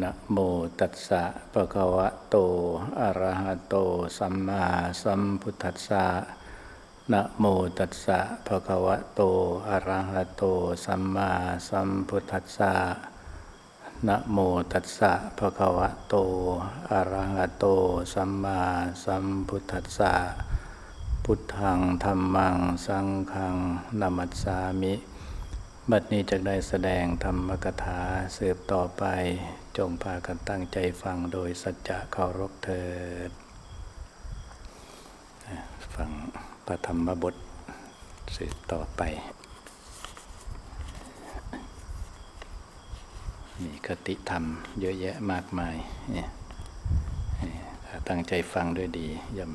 นะโมตัสสะปะคะวะโต อะระหะโต สัมมาสัมพุทธัสสะนะโมตัสสะภะคะวะโต อะระหะโต สัมมาสัมพุทธัสสะนะโมตัสสะภะคะวะโต อะระหะโต สัมมาสัมพุทธัสสะ พุทธังธรรมัง สังฆังนามัสสามิ บัดนี้จะได้แสดงธรรมกถาสืบต่อไป จงพากันตั้งใจฟังโดยสัจจะเคารพเถิดฟังพระธรรมบทสืบต่อไป มีคติธรรมเยอะแยะมากมายเนี่ยถ้าตั้งใจฟังด้วยดีย่อม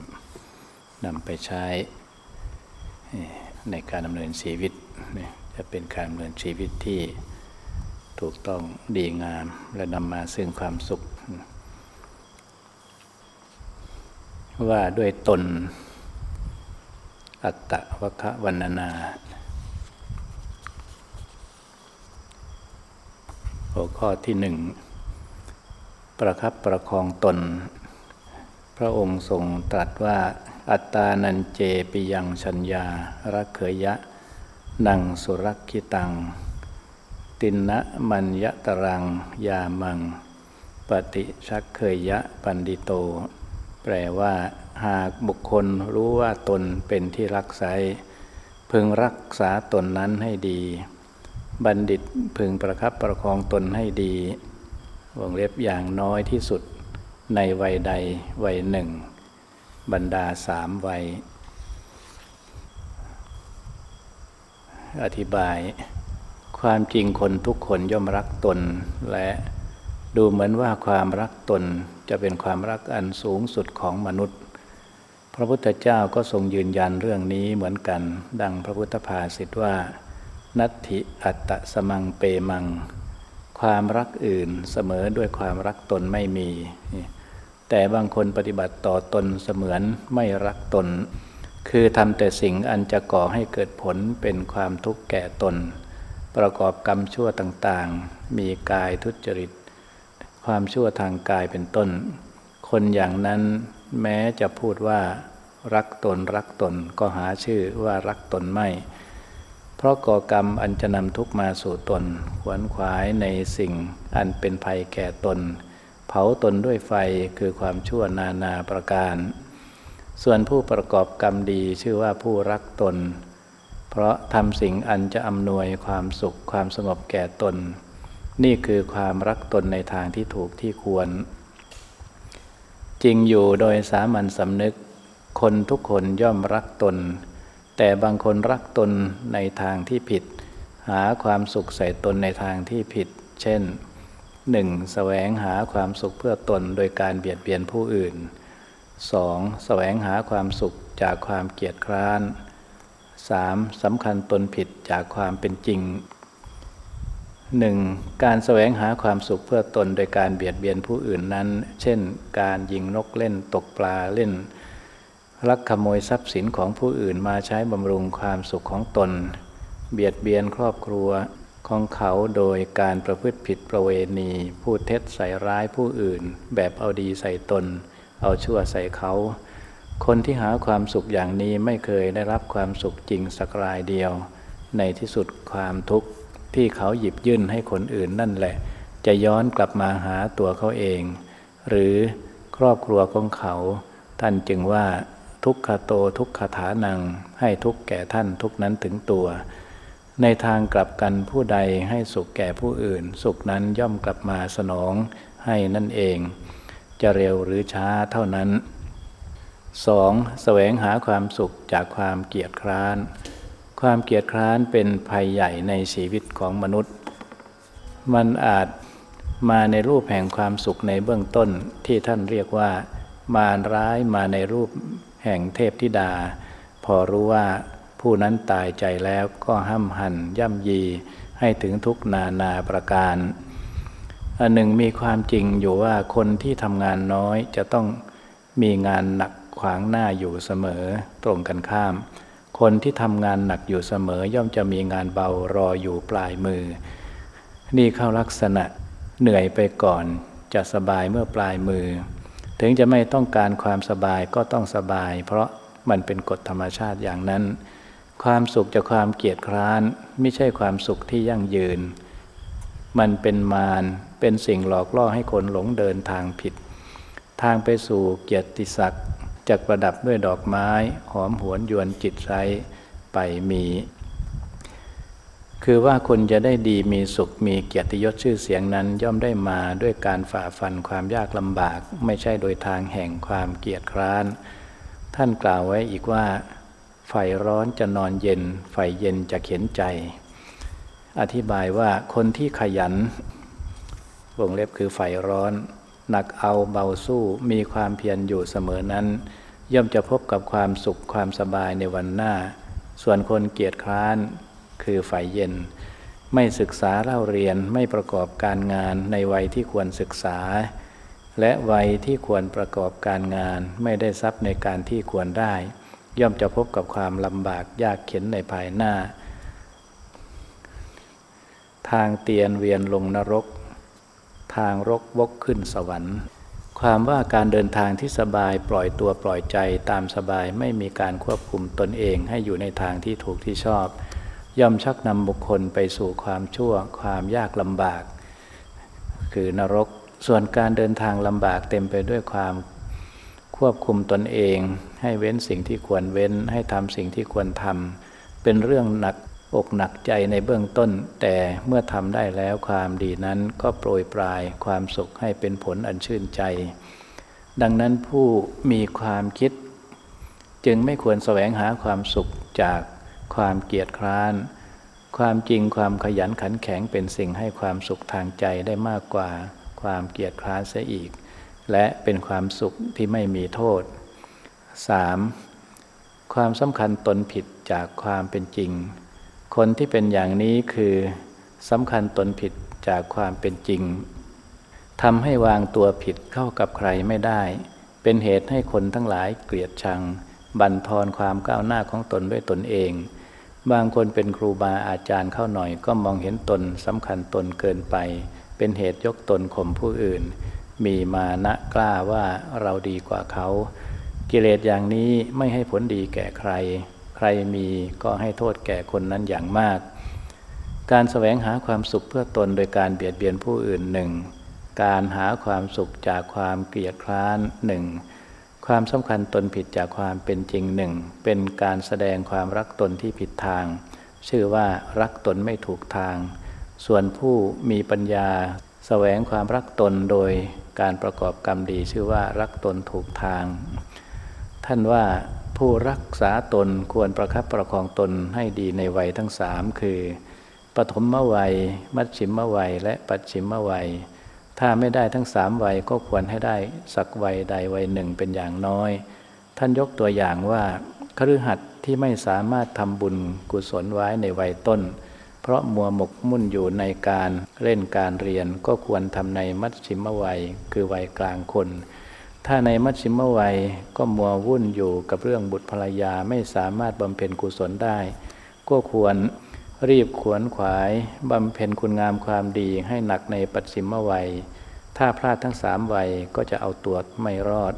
นำไปใช้ในการดำเนินชีวิต จะเป็นการดำเนินชีวิตที่ ถูกต้องดีงาม และนำมาซึ่งความสุข ว่าด้วยตน อัตตะวคะวันนา หัวข้อที่หนึ่ง ประคับประคองตน พระองค์ทรงตรัสว่าอัตตานันเจปิยังชัญญารักเขยะ นังสุรักขิตัง ตินนะมัญยตรัง ยามัง ปฏิชักเคยยะปันดิโต แปลว่า หากบุคคลรู้ว่าตนเป็นที่รักใสพึงรักษาตนนั้นให้ดี บัณฑิตพึงประคับประคองตนให้ดีวงเล็บอย่างน้อยที่สุดในวัยใดวัยหนึ่ง บรรดาสามวัย อธิบาย ความจริงคนทุกคนย่อมรักตน และดูเหมือนว่าความรักตนจะเป็นความรักอันสูงสุดของมนุษย์ พระพุทธเจ้าก็ทรงยืนยันเรื่องนี้เหมือนกัน ดังพระพุทธภาษิตว่า นัตถิอัตตสมังเปมัง ความรักอื่นเสมอด้วยความรักตนไม่มี แต่บางคนปฏิบัติต่อตนเสมือนไม่รักตน คือทำแต่สิ่งอันจะก่อให้เกิดผลเป็นความทุกข์แก่ตน ประกอบกรรมชั่วต่างๆ มีกายทุจริต ความชั่วทางกายเป็นต้น คนอย่างนั้นแม้จะพูดว่า รักตนรักตนก็หาชื่อว่ารักตนไม่ เพราะก่อกรรมอันจะนำทุกมาสู่ตน ขวนขวายในสิ่งอันเป็นภัยแก่ตน เผาตนด้วยไฟคือความชั่วนานาประการ ส่วนผู้ประกอบกรรมดีชื่อว่าผู้รักตน เพราะทำสิ่งอันจะอำนวยความสุขความสงบแก่ตน นี่คือความรักตนในทางที่ถูกที่ควร จริงอยู่โดยสามัญสำนึก คนทุกคนย่อมรักตน แต่บางคนรักตนในทางที่ผิด หาความสุขใส่ตนในทางที่ผิด เช่น 1. แสวงหาความสุขเพื่อตนโดยการเบียดเบียนผู้อื่น 2. แสวงหาความสุขจากความเกียจคร้าน 3. สำคัญตนผิดจากความเป็นจริง 1. การแสวงหาความสุขเพื่อตนโดยการเบียดเบียนผู้อื่นนั้น เช่น การยิงนกเล่นตกปลาเล่น ลักขโมยทรัพย์สินของผู้อื่นมาใช้บำรุงความสุขของตน เบียดเบียนครอบครัวของเขาโดยการประพฤติผิดประเวณี พูดเท็จใส่ร้ายผู้อื่น แบบเอาดีใส่ตน เอาชั่วใส่เขา คนที่หาความสุขอย่างนี้ไม่เคยได้รับความสุขจริงสักรายเดียว ในที่สุดความทุกข์ที่เขาหยิบยื่นให้คนอื่นนั่นแหละ จะย้อนกลับมาหาตัวเขาเอง หรือครอบครัวของเขา ท่านจึงว่าทุกขโตทุกขฐานัง ให้ทุกแก่ท่านทุกนั้นถึงตัว ในทางกลับกันผู้ใดให้สุขแก่ผู้อื่น สุขนั้นย่อมกลับมาสนองให้นั่นเอง จะเร็วหรือช้าเท่านั้น 2. แสวงหาความสุขจากความเกียจคร้าน ความเกียจคร้านเป็นภัยใหญ่ในชีวิตของมนุษย์ มันอาจมาในรูปแห่งความสุขในเบื้องต้นที่ท่านเรียกว่ามารร้ายมาในรูปแห่งเทพธิดา พอรู้ว่าผู้นั้นตายใจแล้วก็ห้ำหันย่ำยีให้ถึงทุกนานาประการอันหนึ่งมีความจริงอยู่ว่าคนที่ทำงานน้อยจะต้องมีงานหนัก ขวางหน้าอยู่เสมอ ตรงกันข้าม คนที่ทำงานหนักอยู่เสมอย่อมจะมีงานเบารออยู่ปลายมือ นี่เข้าลักษณะเหนื่อยไปก่อน จะสบายเมื่อปลายมือ ถึงจะไม่ต้องการความสบายก็ต้องสบาย เพราะมันเป็นกฎธรรมชาติอย่างนั้น ความสุขจากความเกียดคร้าน ไม่ใช่ความสุขที่ยั่งยืน มันเป็นมารเป็นสิ่งหลอกล่อให้คนหลงเดินทางผิด ทางไปสู่เกียรติศักดิ์ จากประดับด้วยดอกไม้ หอมหวนยวนจิตไร้ไปมี คือว่าคนจะได้ดีมีสุขมีเกียรติยศชื่อเสียงนั้นย่อมได้มาด้วยการฝ่าฟันความยากลำบาก ไม่ใช่โดยทางแห่งความเกียดคร้าน ท่านกล่าวไว้อีกว่า ไฟร้อนจะนอนเย็น ไฟเย็นจะเข็นใจ อธิบายว่าคนที่ขยันวงเล็บคือไฟร้อน หนักเอาเบาสู้มีความเพียรอยู่เสมอนั้น ย่อมจะพบกับความสุขความสบายในวันหน้า ส่วนคนเกียจคร้านคือฝ่ายเย็น ไม่ศึกษาเล่าเรียนไม่ประกอบการงานในวัยที่ควรศึกษา และวัยที่ควรประกอบการงานไม่ได้ทรัพย์ในการที่ควรได้ ย่อมจะพบกับความลำบากยากเข็นในภายหน้า ทางเตียนเวียนลงนรก ทางรกวกขึ้นสวรรค์ ความว่าการเดินทางที่สบายปล่อยตัวปล่อยใจตามสบายไม่มีการควบคุมตนเองให้อยู่ในทางที่ถูกที่ชอบ ย่อมชักนำบุคคลไปสู่ความชั่ว ความยากลำบาก คือนรกส่วนการเดินทางลำบากเต็มไปด้วยความควบคุมตนเอง ให้เว้นสิ่งที่ควรเว้นให้ทำสิ่งที่ควรทำเป็นเรื่องหนัก อกหนักใจในเบื้องต้น แต่เมื่อทำได้แล้วความดีนั้นก็โปรยปลายความสุขให้เป็นผลอันชื่นใจ ดังนั้นผู้มีความคิด จึงไม่ควรแสวงหาความสุขจากความเกียจคร้าน ความจริงความขยันขันแข็งเป็นสิ่งให้ความสุขทางใจได้มากกว่า ความเกียจคร้านเสียอีก และเป็นความสุขที่ไม่มีโทษ 3. ความสำคัญตนผิดจากความเป็นจริง คนที่เป็นอย่างนี้คือสำคัญตนผิดจากความเป็นจริงทำให้วางตัวผิดเข้ากับใครไม่ได้ เป็นเหตุให้คนทั้งหลายเกลียดชัง บั่นทอนความก้าวหน้าของตนด้วยตนเอง บางคนเป็นครูบาอาจารย์เข้าหน่อยก็มองเห็นตนสำคัญตนเกินไป เป็นเหตุยกตนข่มผู้อื่น มีมานะกล้าว่าเราดีกว่าเขา กิเลสอย่างนี้ไม่ให้ผลดีแก่ใคร ใครมีก็ให้โทษแก่คนนั้นอย่างมาก การแสวงหาความสุขเพื่อตนโดยการเบียดเบียนผู้อื่นหนึ่งการหาความสุขจากความเกลียดคร้านหนึ่งความสำคัญตนผิดจากความเป็นจริงหนึ่งเป็นการแสดงความรักตนที่ผิดทาง ชื่อว่ารักตนไม่ถูกทาง ส่วนผู้มีปัญญาแสวงความรักตนโดยการประกอบกรรมดี ชื่อว่ารักตนถูกทาง ท่านว่า ผู้รักษาตนควรประคับประคองตนให้ดีในวัยทั้งสามคือปฐมวัย มัชชิมวัย และปัจฉิมวัย ถ้าไม่ได้ทั้งสามวัยก็ควรให้ได้สักวัยใดวัยหนึ่งเป็นอย่างน้อย ท่านยกตัวอย่างว่าคฤหัสถ์ที่ไม่สามารถทำบุญกุศลไว้ในวัยต้น เพราะมัวหมกมุ่นอยู่ในการเล่นการเรียนก็ควรทำในมัชชิมวัย คือวัยกลางคน ถ้าในมัชชิมวัยก็มัววุ่นอยู่กับเรื่องบุตรภรรยาไม่สามารถบำเพ็ญกุศลได้ ก็ควรรีบขวนขวายบำเพ็ญคุณงามความดีให้หนักในปัจฉิมวัย ถ้าพลาดทั้งสามวัยก็จะเอาตัวไม่รอด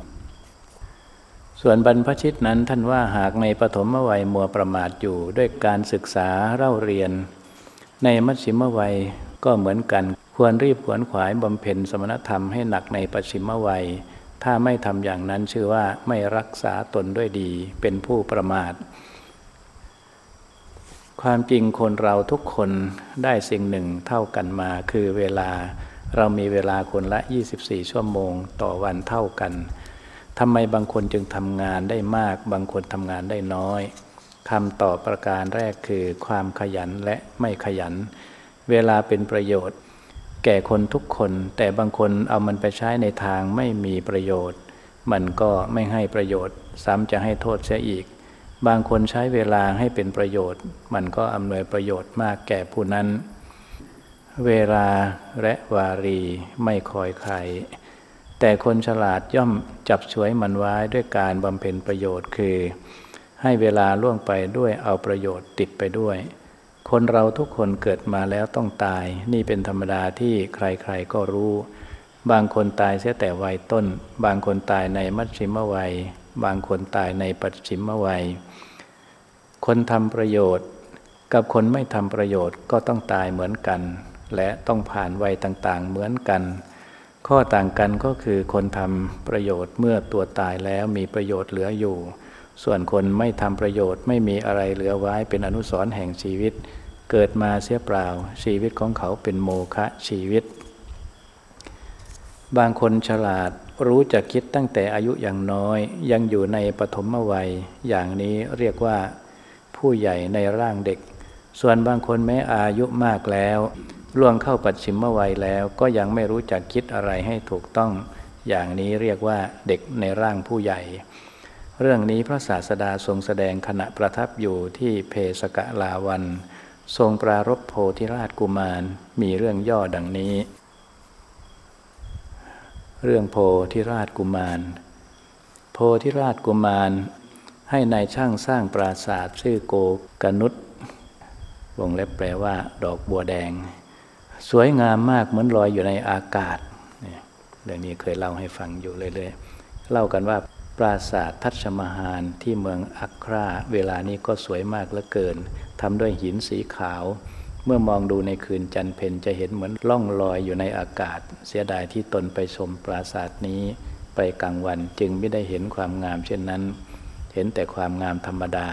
ส่วนบรรพชิตนั้นท่านว่าหากในปฐมวัยมัวประมาทอยู่ด้วยการศึกษาเล่าเรียน ในมัชชิมวัยก็เหมือนกัน ควรรีบขวนขวายบำเพ็ญสมณธรรมให้หนักในปัจฉิมวัย ถ้าไม่ทำอย่างนั้นชื่อว่าไม่รักษาตนด้วยดีเป็นผู้ประมาท ความจริงคนเราทุกคนได้สิ่งหนึ่งเท่ากันมาคือเวลาเรามีเวลาคนละ 24 ชั่วโมงต่อวันเท่ากันทำไมบางคนจึงทำงานได้มาก บางคนทำงานได้น้อยคำตอบประการแรกคือความขยันและไม่ขยัน เวลาเป็นประโยชน์ แก่คนทุกคน แต่บางคนเอามันไปใช้ในทางไม่มีประโยชน์ มันก็ไม่ให้ประโยชน์ ซ้ำจะให้โทษเสียอีก บางคนใช้เวลาให้เป็นประโยชน์ มันก็อำนวยประโยชน์มากแก่ผู้นั้น เวลาและวารีไม่คอยใคร แต่คนฉลาดย่อมจับช่วยมันไว้ด้วยการบำเพ็ญประโยชน์คือ ให้เวลาล่วงไปด้วยเอาประโยชน์ติดไปด้วย คนเราทุกคนเกิดมาแล้วต้องตาย นี่เป็นธรรมดาที่ใครๆก็รู้ บางคนตายเสียแต่วัยต้น บางคนตายในมัชชิมวัย บางคนตายในปัจฉิมวัย คนทำประโยชน์ กับคนไม่ทำประโยชน์ก็ต้องตายเหมือนกัน และต้องผ่านวัยต่างๆเหมือนกัน ข้อต่างกันก็คือคนทำประโยชน์เมื่อตัวตายแล้วมีประโยชน์เหลืออยู่ ส่วนคนไม่ทำประโยชน์ไม่มีอะไรเหลือไว้เป็นอนุสรณ์แห่งชีวิต เกิดมาเสียเปล่า ชีวิตของเขาเป็นโมฆะชีวิต บางคนฉลาดรู้จักคิดตั้งแต่อายุอย่างน้อย ยังอยู่ในปฐมวัย อย่างนี้เรียกว่า ผู้ใหญ่ในร่างเด็ก ส่วนบางคนแม้อายุมากแล้วล่วงเข้าปัจฉิมวัยแล้วก็ยังไม่รู้จักคิดอะไรให้ถูกต้อง อย่างนี้เรียกว่าเด็กในร่างผู้ใหญ่ เรื่องนี้พระศาสดาทรงแสดงขณะประทับอยู่ที่เพสกะลาวัน ทรงปรารบโพธิราชกุมารมีเรื่องย่อดังนี้ เรื่องโพธิราชกุมาร โพธิราชกุมาร ให้ในายช่างสร้างปราสาทชื่อโกกนุษวงเล็บแปลว่า ดอกบัวแดง สวยงามมากเหมือนลอยอยู่ในอากาศเรื่องนี้เคยเล่าให้ฟังอยู่เรื่อยๆเล่ากันว่า ปราสาททัชมหานที่เมืองอัคราเวลานี้ก็สวยมากเหลือเกินทำด้วยหินสีขาว เมื่อมองดูในคืนจันเพนจะเห็นเหมือนล่องลอยอยู่ในอากาศ เสียดายที่ตนไปชมปราสาทนี้ไปกลางวันจึงไม่ได้เห็นความงามเช่นนั้น เห็นแต่ความงามธรรมดา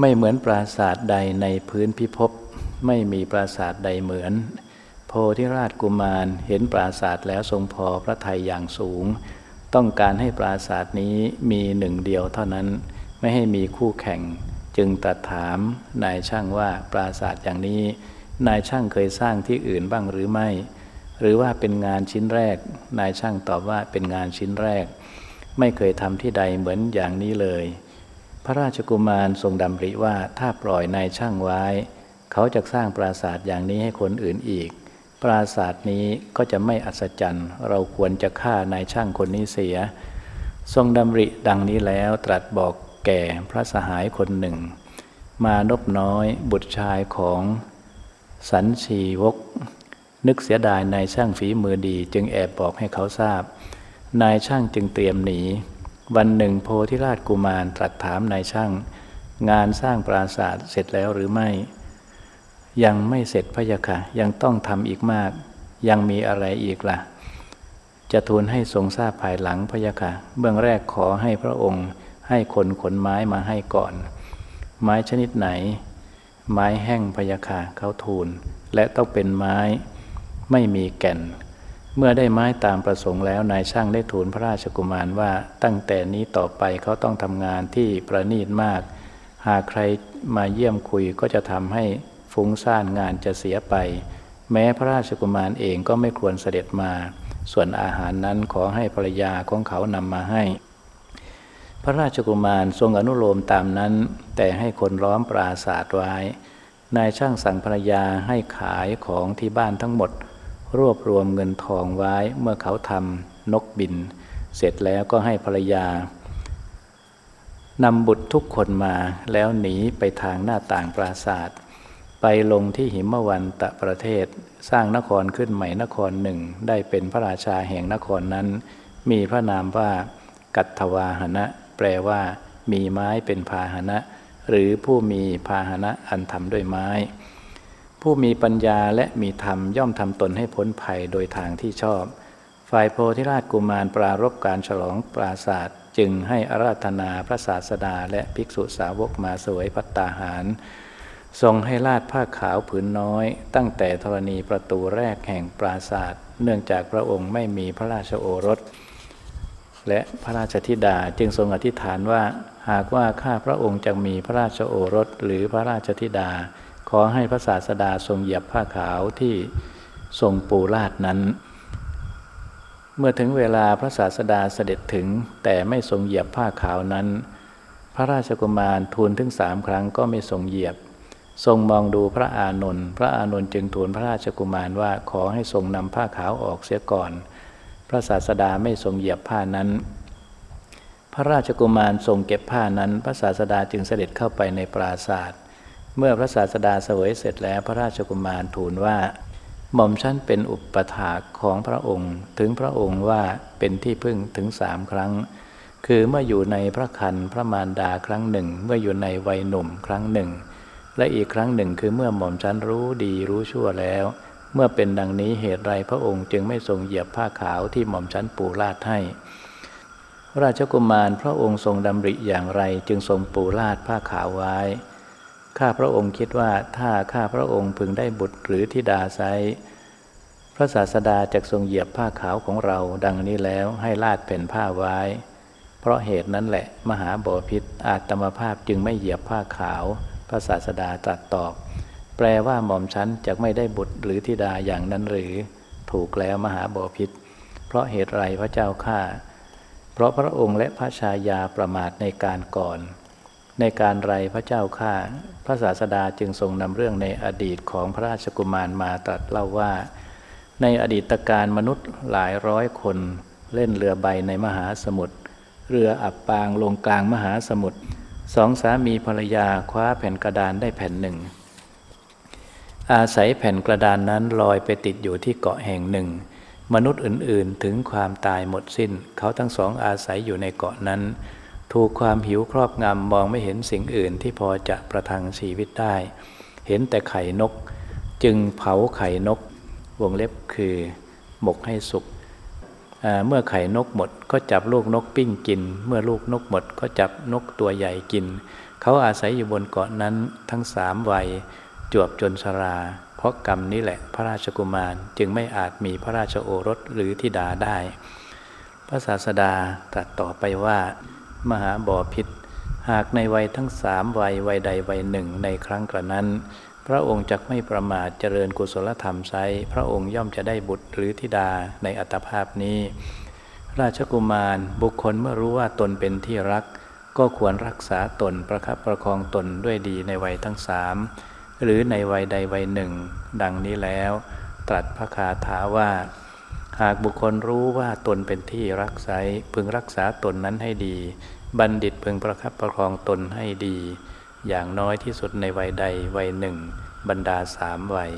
ไม่เหมือนปราสาทใดในพื้นพิภพไม่มีปราสาทใดเหมือน โพธิราชกุมารเห็นปราสาทแล้วทรงพอพระทัยอย่างสูง ต้องการให้ปราสาทนี้มีหนึ่งเดียวเท่านั้น ไม่ให้มีคู่แข่ง จึงตรัสถามนายช่างว่าปราสาทอย่างนี้ นายช่างเคยสร้างที่อื่นบ้างหรือไม่ หรือว่าเป็นงานชิ้นแรก นายช่างตอบว่าเป็นงานชิ้นแรก ไม่เคยทำที่ใดเหมือนอย่างนี้เลย พระราชกุมารทรงดำริว่าถ้าปล่อยนายช่างไว้ เขาจะสร้างปราสาทอย่างนี้ให้คนอื่นอีก ปราสาทนี้ก็จะไม่อัศจรรย์ เราควรจะฆ่านายช่างคนนี้เสีย ทรงดำริดังนี้แล้วตรัสบอกแก่พระสหายคนหนึ่ง มานบน้อยบุตรชายของสันชีวก นึกเสียดายนายช่างฝีมือดีจึงแอบบอกให้เขาทราบ นายช่างจึงเตรียมหนี วันหนึ่งโพธิราชกุมารตรัสถามนายช่าง งานสร้างปราสาทเสร็จแล้วหรือไม่ ยังไม่เสร็จพะยะค่ะ ยังต้องทำอีกมาก ยังมีอะไรอีกละ่ะ จะทูลให้ทรงทราบภายหลังพะยะค่ะ เบื้องแรกขอให้พระองค์ให้คนขนไม้มาให้ก่อน ไม้ชนิดไหน ไม้แห้งพยาคาเขาทูล และต้องเป็นไม้ไม่มีแก่น เมื่อได้ไม้ตามประสงค์แล้วนายช่างได้ทูลพระราชกุมารว่าตั้งแต่นี้ต่อไปเขาต้องทำงานที่ประณีตมาก หากใครมาเยี่ยมคุยก็จะทำให้ ฟุ้งซ่านงานจะเสียไป แม้พระราชกุมารเองก็ไม่ควรเสด็จมา ส่วนอาหารนั้นขอให้ภรรยาของเขานำมาให้ พระราชกุมารทรงอนุโลมตามนั้น แต่ให้คนล้อมปราศาสตร์ไว้นายช่างสั่งภรรยาให้ขายของที่บ้านทั้งหมด รวบรวมเงินทองไว้เมื่อเขาทำนกบิน เสร็จแล้วก็ให้ภรรยานำบุตรทุกคนมาแล้วหนีไปทางหน้าต่างปราศาสตร์ ไปลงที่หิมวันตะประเทศ สร้างนครขึ้นใหม่นครหนึ่ง ได้เป็นพระราชาแห่งนครนั้น มีพระนามว่า กัตถวาหนะ แปลว่า มีไม้เป็นพาหนะ หรือผู้มีพาหนะอันทำด้วยไม้ ผู้มีปัญญาและมีธรรมย่อมทำตนให้พ้นภัยโดยทางที่ชอบ ฝ่ายโพธิราชกุมารปรารบการฉลองปราศาสตร์จึงให้อาราธนาพระศาสดาและภิกษุสาวกมาสวยพัตตาหาร ทรงให้ลาดผ้าขาวผืนน้อย ตั้งแต่ธรณีประตูแรกแห่งปราศาสตร์เนื่องจากพระองค์ไม่มีพระราชโอรส และพระราชธิดาจึงทรงอธิษฐานว่า หากว่าข้าพระองค์จะมีพระราชโอรสหรือพระราชธิดา ขอให้พระศาสดาทรงเหยียบผ้าขาวที่ทรงปูลาดนั้น เมื่อถึงเวลาพระศาสดาเสด็จถึงแต่ไม่ทรงเหยียบผ้าขาวนั้น พระราชกุมารทูลถึงสามครั้งก็ไม่ทรงเหยียบ ทรงมองดูพระอานนท์พระอานนท์จึงทูลพระราชกุมารว่าขอให้ทรงนำผ้าขาวออกเสียก่อน พระศาสดาไม่ทรงเหยียบผ้านั้น พระราชกุมารทรงเก็บผ้านั้น พระศาสดาจึงเสด็จเข้าไปในปราศาสตร์เมื่อพระศาสดาเสวยเสร็จแล้วพระราชกุมารทูลว่า หม่อมชั้นเป็นอุปถากของพระองค์ ถึงพระองค์ว่าเป็นที่พึ่งถึงสามครั้ง คือเมื่ออยู่ในพระคันพระมารดาครั้งหนึ่ง เมื่ออยู่ในวัยหนุ่มครั้งหนึ่ง และอีกครั้งหนึ่งคือเมื่อหม่อมชั้นรู้ดีรู้ชั่วแล้ว เมื่อเป็นดังนี้เหตุไรพระองค์จึงไม่ทรงเหยียบผ้าขาวที่หม่อมชั้นปูลาดให้ ราชกุมารพระองค์ทรงดำริอย่างไรจึงทรงปูลาดผ้าขาวไว้ ข้าพระองค์คิดว่าถ้าข้าพระองค์พึงได้บุตรหรือธิดาไซพระศาสดาจะทรงเหยียบผ้าขาวของเราดังนี้แล้วให้ลาดแผ่นผ้าไว้ เพราะเหตุนั้นแหละมหาบอพิษอาตมภาพจึงไม่เหยียบผ้าขาว ระศาสดาตรัสตอบ แปลว่าหม่อมชั้นจะไม่ได้บุตรหรือธิดาอย่างนั้นหรือ ถูกแล้วมหาบอพิษเพราะเหตุไรพระเจ้าข้าเพราะพระองค์และพระชายาประมาทในการก่อน ในการไรพระเจ้าข้าพระศาสดาจึงทรงนำเรื่องในอดีตของพระราชกุมารมาตรัสเล่าว่า ในอดีตการมนุษย์หลายร้อยคน เล่นเรือใบในมหาสมุทรเรืออับปางลงกลางมหาสมุทร สองสามีภรรยาคว้าแผ่นกระดานได้แผ่นหนึ่ง อาศัยแผ่นกระดานนั้นลอยไปติดอยู่ที่เกาะแห่งหนึ่ง มนุษย์อื่นๆถึงความตายหมดสิน้น เขาทั้งสองอาศัยอยู่ในเกาะนั้น ถูกความหิวครอบงำมองไม่เห็นสิ่งอื่นที่พอจะประทังชีวิตได้ เห็นแต่ไข่นก จึงเผาไข่นก วงเล็บคือ หมกให้สุก เมื่อไข่นกหมดก็จับลูกนกปิ้งกิน เมื่อลูกนกหมดก็จับนกตัวใหญ่กิน เขาอาศัยอยู่บนเกาะนั้นทั้งสามวัยจวบจนชรา เพราะกรรมนี้แหละพระราชกุมารจึงไม่อาจมีพระราชโอรสหรือธิดาได้ พระศาสดาตรัสต่อไปว่า มหาบ่อพิษ หากในวัยทั้งสามวัยวัยใดวัยหนึ่งในครั้งกระนั้น พระองค์จะไม่ประมาทเจริญกุศลธรรมไซพระองค์ย่อมจะได้บุตรหรือธิดาในอัตภาพนี้ ราชกุมารบุคคลเมื่อรู้ว่าตนเป็นที่รัก ก็ควรรักษาตนประคับประคองตนด้วยดีในวัยทั้งสามหรือในวัยใดวัยหนึ่ง ดังนี้แล้ว ตรัสพระคาถาว่า หากบุคคลรู้ว่าตนเป็นที่รักษาพึงรักษาตนนั้นให้ดี บัณฑิตพึงประคับประคองตนให้ดี อย่างน้อยที่สุดในวัยใดวัยหนึ่ง บรรดาสามวัย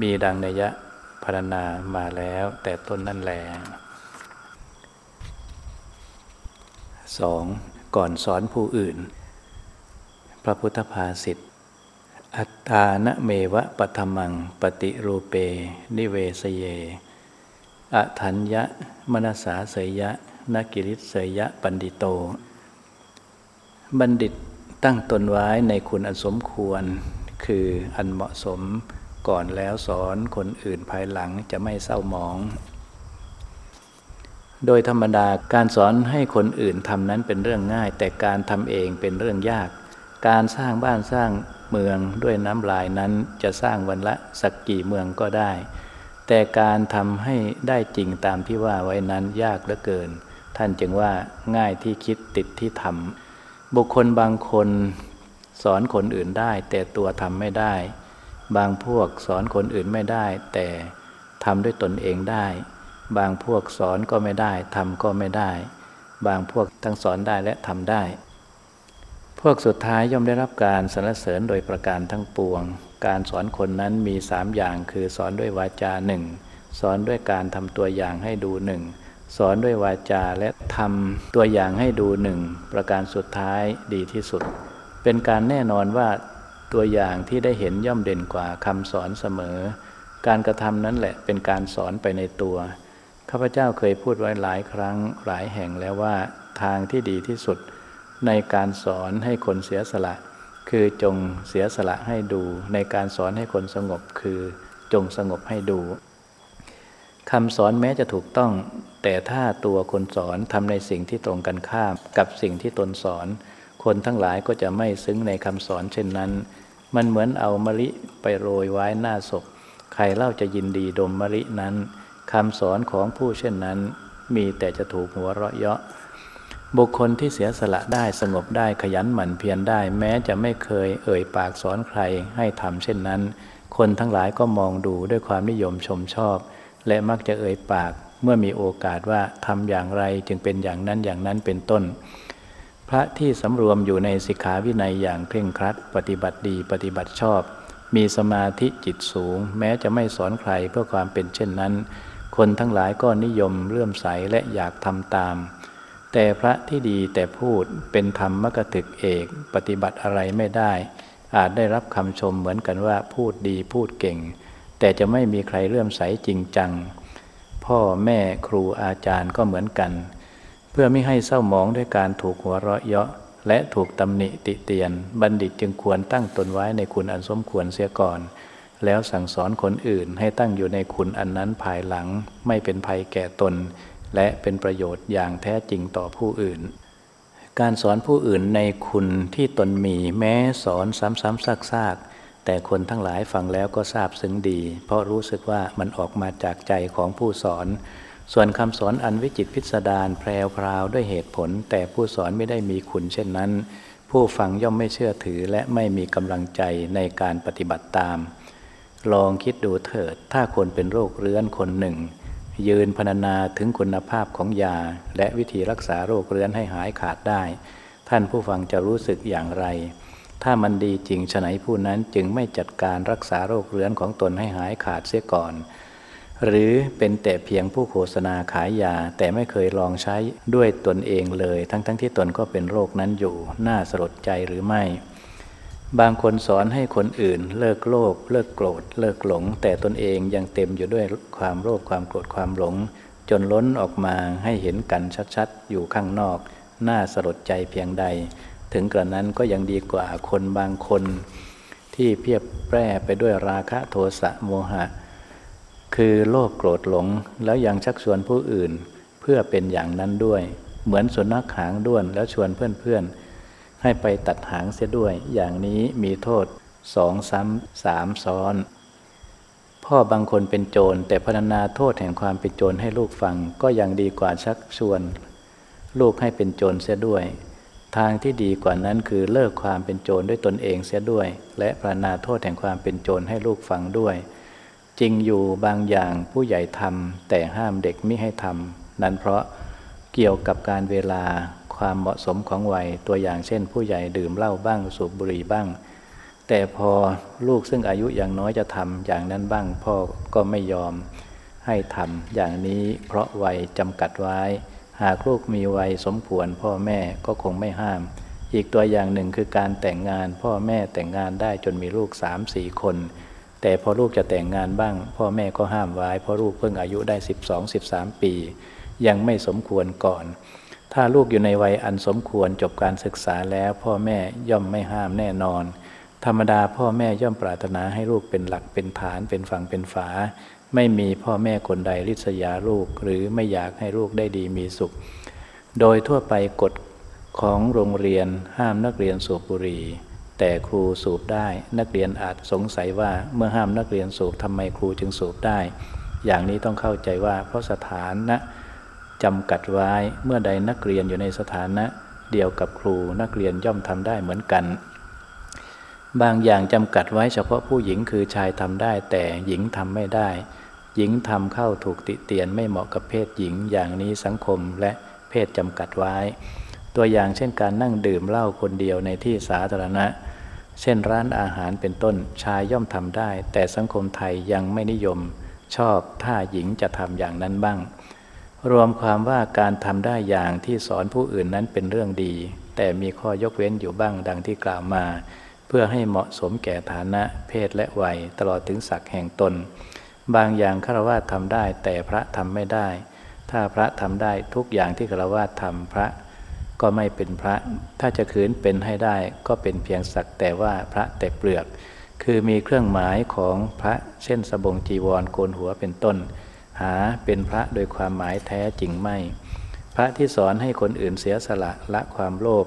มีดังนยะพรรณนามาแล้วแต่ต้นนั่นแหละสองก่อนสอนผู้อื่น พระพุทธภาษิตอัตตาณเมวะปธรรมัง ปฏิรูเป นิเวสเยอถัญญะมนสาเสยยะนกิริเสยยะ ปันดิโต บัณฑิต ตั้งตนไว้ในคุณอันสมควร คืออันเหมาะสมก่อนแล้วสอนคนอื่นภายหลังจะไม่เศร้าหมอง โดยธรรมดาการสอนให้คนอื่นทำนั้นเป็นเรื่องง่าย แต่การทำเองเป็นเรื่องยาก การสร้างบ้านสร้างเมืองด้วยน้ำลายนั้นจะสร้างวันละสักกี่เมืองก็ได้ แต่การทำให้ได้จริงตามที่ว่าไว้นั้นยากเหลือเกิน ท่านจึงว่าง่ายที่คิดติดที่ทำ บุคคลบางคนสอนคนอื่นได้ แต่ตัวทำไม่ได้ บางพวกสอนคนอื่นไม่ได้ แต่ทำด้วยตนเองได้ บางพวกสอนก็ไม่ได้ทำก็ไม่ได้ บางพวกทั้งสอนได้และทำได้ พวกสุดท้ายย่อมได้รับการสรรเสริญโดยประการทั้งปวง การสอนคนนั้นมีสามอย่างคือสอนด้วยวาจาหนึ่งสอนด้วยการทำตัวอย่างให้ดูหนึ่ง สอนด้วยวาจาและทำตัวอย่างให้ดูหนึ่งประการสุดท้ายดีที่สุด เป็นการแน่นอนว่าตัวอย่างที่ได้เห็นย่อมเด่นกว่าคำสอนเสมอ การกระทำนั้นแหละเป็นการสอนไปในตัวข้าพเจ้าเคยพูดไว้หลายครั้งหลายแห่งแล้วว่าทางที่ดีที่สุด ในการสอนให้คนเสียสละ คือจงเสียสละให้ดู ในการสอนให้คนสงบคือจงสงบให้ดู คำสอนแม้จะถูกต้อง แต่ถ้าตัวคนสอนทำในสิ่งที่ตรงกันข้าม กับสิ่งที่ตนสอน คนทั้งหลายก็จะไม่ซึ้งในคำสอนเช่นนั้น มันเหมือนเอามะลิไปโรยไว้หน้าศพ ใครเล่าจะยินดีดมมะลินั้นคำสอนของผู้เช่นนั้น มีแต่จะถูกหัวเราะเยาะ บุคคลที่เสียสละได้สงบได้ขยันหมั่นเพียรได้ แม้จะไม่เคยเอ่ยปากสอนใครให้ทำเช่นนั้น คนทั้งหลายก็มองดูด้วยความนิยมชมชอบ และมักจะเอ่ยปากเมื่อมีโอกาสว่าทำอย่างไรจึงเป็นอย่างนั้นอย่างนั้นเป็นต้น พระที่สำรวมอยู่ในสิกขาวินัยอย่างเคร่งครัด ปฏิบัติดีปฏิบัติชอบ มีสมาธิจิตสูง แม้จะไม่สอนใครเพื่อความเป็นเช่นนั้น คนทั้งหลายก็นิยมเลื่อมใสและอยากทำตาม แต่พระที่ดีแต่พูดเป็นธรรมมกถึกเอก ปฏิบัติอะไรไม่ได้ อาจได้รับคำชมเหมือนกันว่าพูดดีพูดเก่ง แต่จะไม่มีใครเลื่อมใสจริงจัง พ่อแม่ครูอาจารย์ก็เหมือนกัน เพื่อไม่ให้เศร้าหมองด้วยการถูกหัวเราะเยาะ และถูกตำหนิติเตียน บัณฑิตจึงควรตั้งตนไว้ในคุณอันสมควรเสียก่อน แล้วสั่งสอนคนอื่นให้ตั้งอยู่ในคุณอันนั้นภายหลัง ไม่เป็นภัยแก่ตน และเป็นประโยชน์อย่างแท้จริงต่อผู้อื่นการสอนผู้อื่นในคุณที่ตนมีแม้สอนซ้ำๆซากๆ แต่คนทั้งหลายฟังแล้วก็ทราบซึ้งดี เพราะรู้สึกว่ามันออกมาจากใจของผู้สอน ส่วนคำสอนอันวิจิตพิสดารแพรวพราวด้วยเหตุผล แต่ผู้สอนไม่ได้มีคุณเช่นนั้น ผู้ฟังย่อมไม่เชื่อถือและไม่มีกำลังใจในการปฏิบัติตาม ลองคิดดูเถิด ถ้าคนเป็นโรคเรื้อนคนหนึ่ง ยืนพรรณนาถึงคุณภาพของยา และวิธีรักษาโรคเรื้อนให้หายขาดได้ ท่านผู้ฟังจะรู้สึกอย่างไร ถ้ามันดีจริงฉนัยผู้นั้นจึงไม่จัดการรักษาโรคเรื้อนของตนให้หายขาดเสียก่อน หรือเป็นแต่เพียงผู้โฆษณาขายยา แต่ไม่เคยลองใช้ด้วยตนเองเลย ทั้งๆทที่ตนก็เป็นโรคนั้นอยู่ น่าสลดใจหรือไม่ บางคนสอนให้คนอื่น เลิกโลภเลิกโกรธ เลิกหลง แต่ตนเองยังเต็มอยู่ด้วยความโลภความโกรธความหลง จนล้นออกมาให้เห็นกันชัดๆ อยู่ข้างนอก น่าสลดใจเพียงใด ถึงกระนั้นก็ยังดีกว่าคนบางคน ที่เพียบแปร่ไปด้วยราคะโทสะโมหะ คือโลภโกรธหลงแล้วยังชักชวนผู้อื่น เพื่อเป็นอย่างนั้นด้วย เหมือนสุนัขหางด้วนแล้วชวนเพื่อนๆ ให้ไปตัดหางเสียด้วย อย่างนี้มีโทษสองซ้ำสามซ้อนพ่อบางคนเป็นโจรแต่พรรณนาโทษแห่งความเป็นโจรให้ลูกฟังก็ยังดีกว่าชักชวน ลูกให้เป็นโจรเสียด้วย ทางที่ดีกว่านั้นคือเลิกความเป็นโจรด้วยตนเองเสียด้วย และพรรณนาโทษแห่งความเป็นโจรให้ลูกฟังด้วย จริงอยู่บางอย่างผู้ใหญ่ทำแต่ห้ามเด็กไม่ให้ทำนั้นเพราะเกี่ยวกับการเวลาความเหมาะสมของวัยตัวอย่างเช่น ผู้ใหญ่ดื่มเหล้าบ้างสูบบุหรี่บ้าง แต่พอลูกซึ่งอายุอย่างน้อยจะทำอย่างนั้นบ้างพ่อก็ไม่ยอมให้ทำอย่างนี้เพราะวัยจำกัดไว้ หากลูกมีวัยสมควรพ่อแม่ก็คงไม่ห้าม อีกตัวอย่างหนึ่งคือการแต่งงาน พ่อแม่แต่งงานได้จนมีลูกสามสี่คน แต่พอลูกจะแต่งงานบ้าง พ่อแม่ก็ห้ามไว้เพราะลูกเพิ่งอายุได้ 12 13 ปี ยังไม่สมควรก่อน ถ้าลูกอยู่ในวัยอันสมควรจบการศึกษาแล้ว พ่อแม่ย่อมไม่ห้ามแน่นอน ธรรมดาพ่อแม่ย่อมปรารถนาให้ลูกเป็นหลักเป็นฐานเป็นฝั่งเป็นฝา ไม่มีพ่อแม่คนใดริษยาลูก หรือไม่อยากให้ลูกได้ดีมีสุข โดยทั่วไปกฎของโรงเรียนห้ามนักเรียนสูบบุหรี่ แต่ครูสูบได้ นักเรียนอาจสงสัยว่าเมื่อห้ามนักเรียนสูบทำไมครูจึงสูบได้ อย่างนี้ต้องเข้าใจว่าเพราะสถานะจำกัดไว้เมื่อใดนักเรียนอยู่ในสถานะเดียวกับครูนักเรียนย่อมทำได้เหมือนกัน บางอย่างจำกัดไว้เฉพาะผู้หญิงคือชายทำได้แต่หญิงทำไม่ได้ หญิงทำเข้าถูกติเตียนไม่เหมาะกับเพศหญิงอย่างนี้สังคมและเพศจำกัดไว้ ตัวอย่างเช่นการนั่งดื่มเหล้าคนเดียวในที่สาธารณะ เช่นร้านอาหารเป็นต้นชายย่อมทำได้ แต่สังคมไทยยังไม่นิยม ชอบถ้าหญิงจะทำอย่างนั้นบ้าง รวมความว่าการทำได้อย่างที่สอนผู้อื่นนั้นเป็นเรื่องดี แต่มีข้อยกเว้นอยู่บ้างดังที่กล่าวมา เพื่อให้เหมาะสมแก่ฐานะเพศและวัยตลอดถึงศักดิ์แห่งตน บางอย่างฆราวาสทำได้ แต่พระทำไม่ได้ ถ้าพระทำได้ทุกอย่างที่ฆราวาสทำพระก็ไม่เป็นพระ ถ้าจะขืนเป็นให้ได้ ก็เป็นเพียงสักแต่ว่าพระแต่เปลือก คือมีเครื่องหมายของพระเช่นสบงจีวรโกนหัวเป็นต้น หาเป็นพระโดยความหมายแท้จริงไม่ พระที่สอนให้คนอื่นเสียสละละความโลภ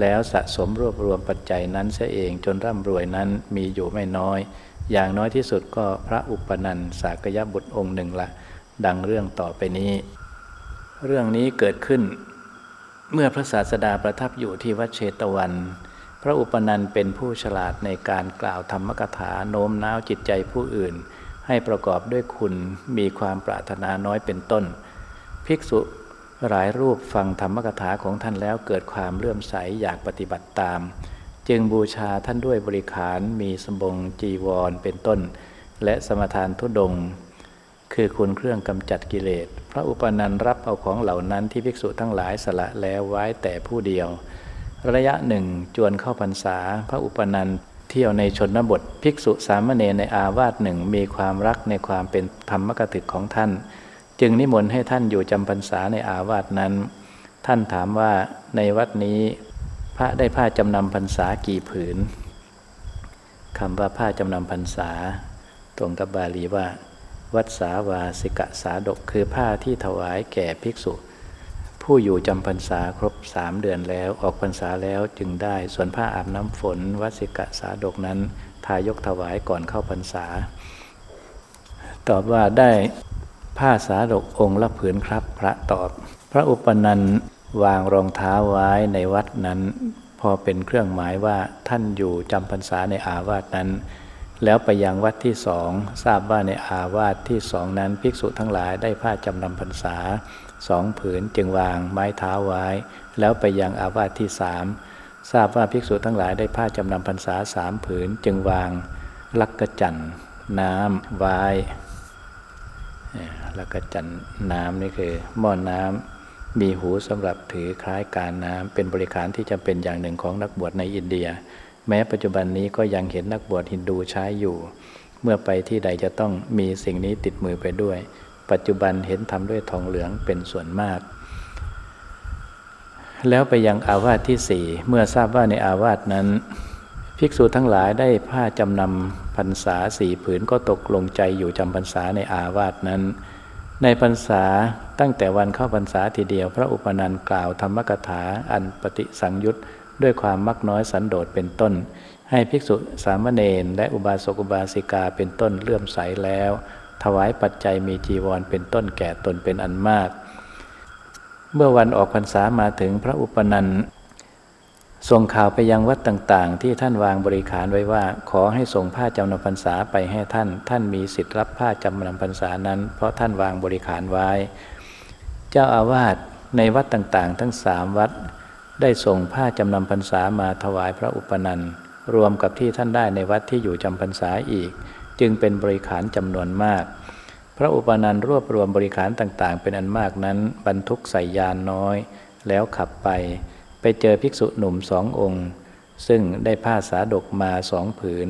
แล้วสะสมรวบรวมปัจจัยนั้นเสียเองจนร่ำรวยนั้นมีอยู่ไม่น้อย อย่างน้อยที่สุดก็พระอุปนันสากยบุตรองค์หนึ่งละ ดังเรื่องต่อไปนี้ เรื่องนี้เกิดขึ้น เมื่อพระศาสดาประทับอยู่ที่วัดเชตวัน พระอุปนันเป็นผู้ฉลาดในการกล่าวธรรมกถาโน้มน้าวจิตใจผู้อื่น ให้ประกอบด้วยคุณมีความปรารถนาน้อยเป็นต้น ภิกษุหลายรูปฟังธรรมกถาของท่านแล้วเกิดความเลื่อมใสอยากปฏิบัติตาม จึงบูชาท่านด้วยบริขารมีสมบงจีวรเป็นต้น และสมทานทุดง คือคุณเครื่องกำจัดกิเลส พระอุปนันรับเอาของเหล่านั้นที่ภิกษุทั้งหลายสละแล้วไว้แต่ผู้เดียว ระยะหนึ่งจวนเข้าพรรษา พระอุปนันเที่ยวในชนบทภิกษุสามเณรในอาวาสหนึ่งมีความรักในความเป็นธรรมกถึกของท่าน จึงนิมนต์ให้ท่านอยู่จำพรรษาในอาวาสนั้น ท่านถามว่าในวัดนี้ พระได้ผ้าจำนำพรรษากี่ผืนคำว่าผ้าจำนำพรรษา ตรงกับบาลีว่า วัดสาวาสิกะสาดกคือผ้าที่ถวายแก่ภิกษุ ผู้อยู่จำพรรษาครบสามเดือนแล้วออกพรรษาแล้วจึงได้ส่วนผ้าอาบน้ำฝน วัสิกะสาดกนั้น ทายกถวายก่อนเข้าพรรษา ตอบว่าได้ผ้าสาดกองค์ละผืนครับ พระตอบ พระอุปนัน วางรองเท้าไว้ในวัดนั้น พอเป็นเครื่องหมายว่าท่านอยู่จำพรรษาในอาวาสนั้น แล้วไปยังวัดที่สองทราบว่าในอาวาสที่สองนั้น ภิกษุทั้งหลายได้ผ้าจำนำพรรษาสองผืนจึงวางไม้เท้าไว้ แล้วไปยังอาวาสที่สามทราบว่าภิกษุทั้งหลายได้ผ้าจำนำพรรษาสามผืนจึงวางลักกระจันน้ำไว้ลักกระจันน้ำนี่คือหม้อนน้ำ มีหูสำหรับถือคล้ายการน้ำเป็นบริการที่จำเป็นอย่างหนึ่งของนักบวชในอินเดีย แม้ปัจจุบันนี้ก็ยังเห็นนักบวชฮินดูใช้อยู่ เมื่อไปที่ใดจะต้องมีสิ่งนี้ติดมือไปด้วย ปัจจุบันเห็นทำด้วยทองเหลืองเป็นส่วนมาก แล้วไปยังอาวาสที่สี่เมื่อทราบว่าในอาวาสนั้น ภิกษุทั้งหลายได้ผ้าจำนำพรรษาสี่ผืนก็ตกลงใจอยู่จำพรรษาในอาวาสนั้น ในพรรษาตั้งแต่วันเข้าพรรษาทีเดียว พระอุปนันกล่าวธรรมกถาอันปฏิสังยุตด้วยความมักน้อยสันโดษเป็นต้น ให้ภิกษุสามเณรและอุบาสกอุบาสิกาเป็นต้นเลื่อมใสแล้ว ถวายปัจจัยมีจีวรเป็นต้นแก่ตนเป็นอันมาก เมื่อวันออกพรรษามาถึงพระอุปนัน ส่งข่าวไปยังวัดต่างๆ ที่ท่านวางบริขารไว้ว่า ขอให้ส่งผ้าจำนำพรรษาไปให้ท่าน ท่านมีสิทธิ์รับผ้าจำนำพรรษานั้น เพราะท่านวางบริขารไว้ เจ้าอาวาสในวัดต่างๆ ทั้งสามวัด ได้ส่งผ้าจำนำพรรษามาถวายพระอุปนันรวมกับที่ท่านได้ในวัดที่อยู่จำพรรษาอีก จึงเป็นบริขารจำนวนมาก พระอุปนันรวบรวมบริขารต่างๆ เป็นอันมากนั้น บรรทุกใส่ยานน้อย แล้วขับไปไป เจอภิกษุหนุ่มสององค์ ซึ่งได้ผ้าสาดกมาสองผืน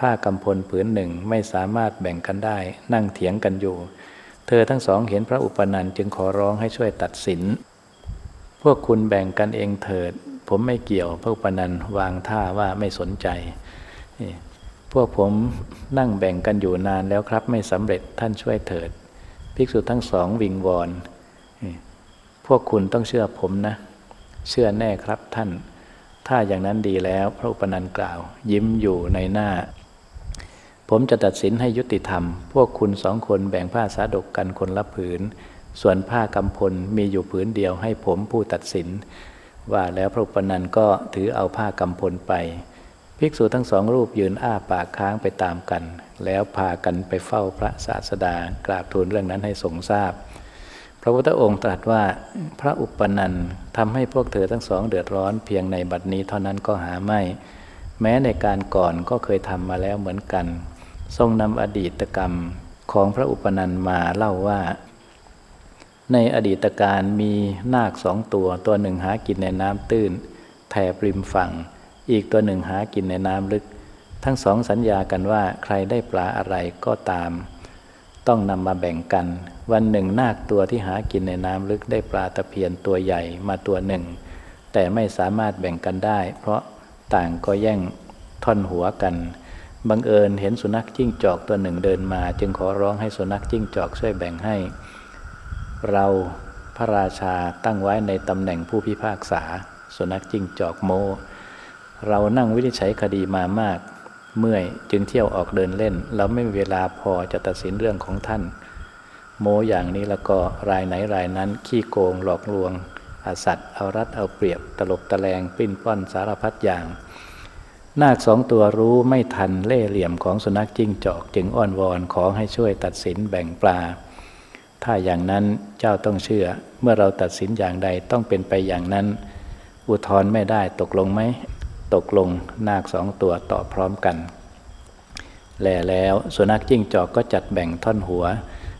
ผ้ากำพลผืนหนึ่งไม่สามารถแบ่งกันได้ นั่งเถียงกันอยู่ เธอทั้งสองเห็นพระอุปนันจึงขอร้องให้ช่วยตัดสิน พวกคุณแบ่งกันเองเถิด ผมไม่เกี่ยวพระอุปนันวางท่าว่าไม่สนใจพวกผมนั่งแบ่งกันอยู่นานแล้วครับ ไม่สำเร็จท่านช่วยเถิด ภิกษุทั้งสองวิงวอนพวกคุณต้องเชื่อผมนะ เชื่อแน่ครับท่าน ถ้าอย่างนั้นดีแล้วพระอุปนันกล่าว ยิ้มอยู่ในหน้า ผมจะตัดสินให้ยุติธรรม พวกคุณสองคนแบ่งผ้าสาดกกันคนละผืน ส่วนผ้ากำพลมีอยู่ผืนเดียวให้ผมผู้ตัดสิน ว่าแล้วพระอุปนันก็ถือเอาผ้ากำพลไป ภิกษุทั้งสองรูปยืนอ้าปากค้างไปตามกัน แล้วพากันไปเฝ้าพระศาสดากราบทูลเรื่องนั้นให้ทรงทราบพ ระพุทธองค์ตรัสว่าพระอุปนันทำให้พวกเธอทั้งสองเดือดร้อนเพียงในบัดนี้เท่านั้นก็หาไม่ แม้ในการก่อนก็เคยทำมาแล้วเหมือนกัน ทรงนำอดีตกรรมของพระอุปนันมาเล่าว่า ในอดีตการมีนาคสองตัวตัวหนึ่งหากินในน้ำตื้น แถบริมฝั่ง อีกตัวหนึ่งหากินในน้ำลึก ทั้งสองสัญญากันว่าใครได้ปลาอะไรก็ตาม ต้องนำมาแบ่งกัน วันหนึ่งนาคตัวที่หากินในน้ำลึกได้ปลาตะเพียนตัวใหญ่มาตัวหนึ่ง แต่ไม่สามารถแบ่งกันได้ เพราะต่างก็แย่งท่อนหัวกันบังเอิญเห็นสุนัขจิ้งจอกตัวหนึ่งเดินมา จึงขอร้องให้สุนัขจิ้งจอกช่วยแบ่งให้ เราพระราชาตั้งไว้ในตำแหน่งผู้พิพากษา สุนัขจิ้งจอกโม เรานั่งวินิจฉัยคดีมามาก เมื่อยจึงเที่ยวออกเดินเล่น เราไม่มีเวลาพอจะตัดสินเรื่องของท่าน โมอย่างนี้แล้วก็รายไหนรายนั้น ขี้โกงหลอกลวงอาสัตว์เอารัดเอาเปรียบตลบตะแลงปิ้นป้อนสารพัดอย่าง นาคสองตัวรู้ไม่ทันเล่เหลี่ยมของสุนัขจิ้งจอก จึงอ้อนวอนขอให้ช่วยตัดสินแบ่งปลา ถ้าอย่างนั้นเจ้าต้องเชื่อ เมื่อเราตัดสินอย่างใดต้องเป็นไปอย่างนั้น อุทธรณ์ไม่ได้ตกลงไหม ตกลงนาคสองตัวต่อพร้อมกันแลแล้วสุนัขจิ้งจอกก็จัดแบ่งท่อนหัว